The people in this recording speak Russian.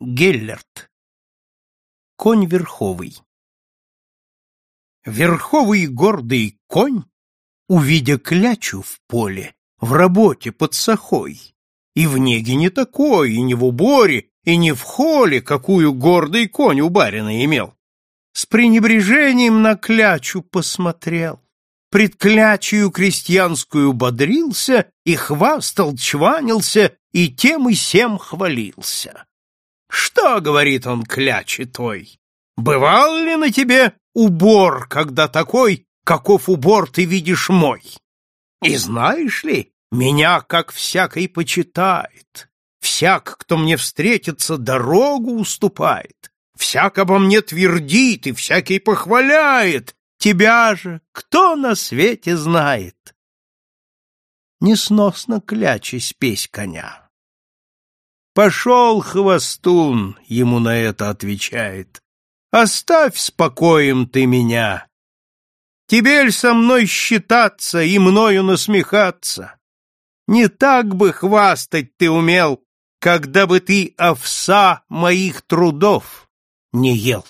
Геллерт. Конь верховый. Верховый гордый конь, увидя клячу в поле, в работе под сахой, и в неге не такой, и не в уборе, и не в холе, какую гордый конь у барина имел, с пренебрежением на клячу посмотрел, пред клячью крестьянскую бодрился и хвастал, чванился, и тем и сем хвалился. Что, говорит он, клячи той, бывал ли на тебе убор, когда такой, каков убор ты видишь мой? И знаешь ли, меня как всякой почитает, всяк, кто мне встретится, дорогу уступает, всяк обо мне твердит и всякий похваляет, тебя же кто на свете знает? Несносно клячи спесь коня. Пошел, хвостун, ему на это отвечает. Оставь спокоем ты меня. Тебель со мной считаться и мною насмехаться. Не так бы хвастать ты умел, когда бы ты овса моих трудов не ел.